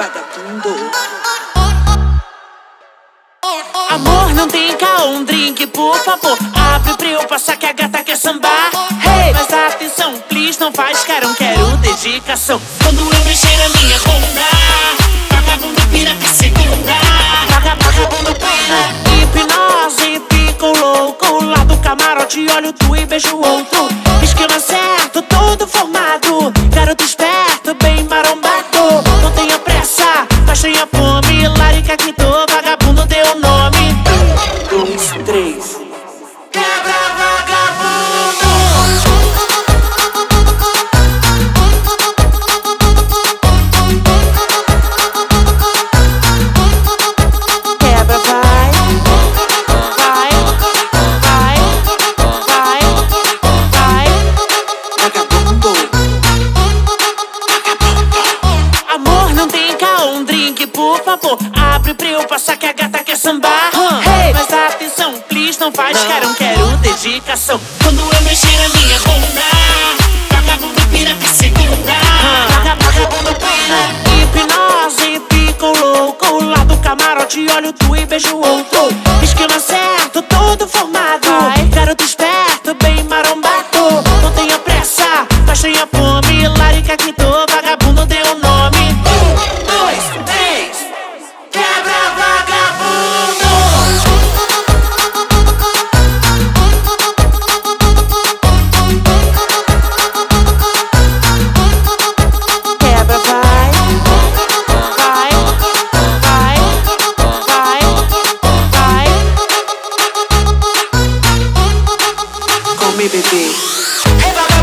vagabundo. Amor, não tem cá um drink, por favor. Abre pra eu passar que a gata quer sambar. Hey, mas atenção, please, não faz carão, quero dedicação. Quando eu mexer a minha bunda, vagabundo pira pra segunda. Vaga, vagabundo pira. Hipnose, fico louco. Lá do camarote, olho tu e beijo outro. Esquema Abre pra eu passar que a gata quer sambar. Hey, mas atenção, please, não faz carão, quero dedicação. Quando eu mexer a minha bunda, vagabundo pira pra segunda. Vagabundo pira. Hipnose, fico louco. Lá do camarote, olho tu e beijo o outro. Esquema certo, todo formado. Everybody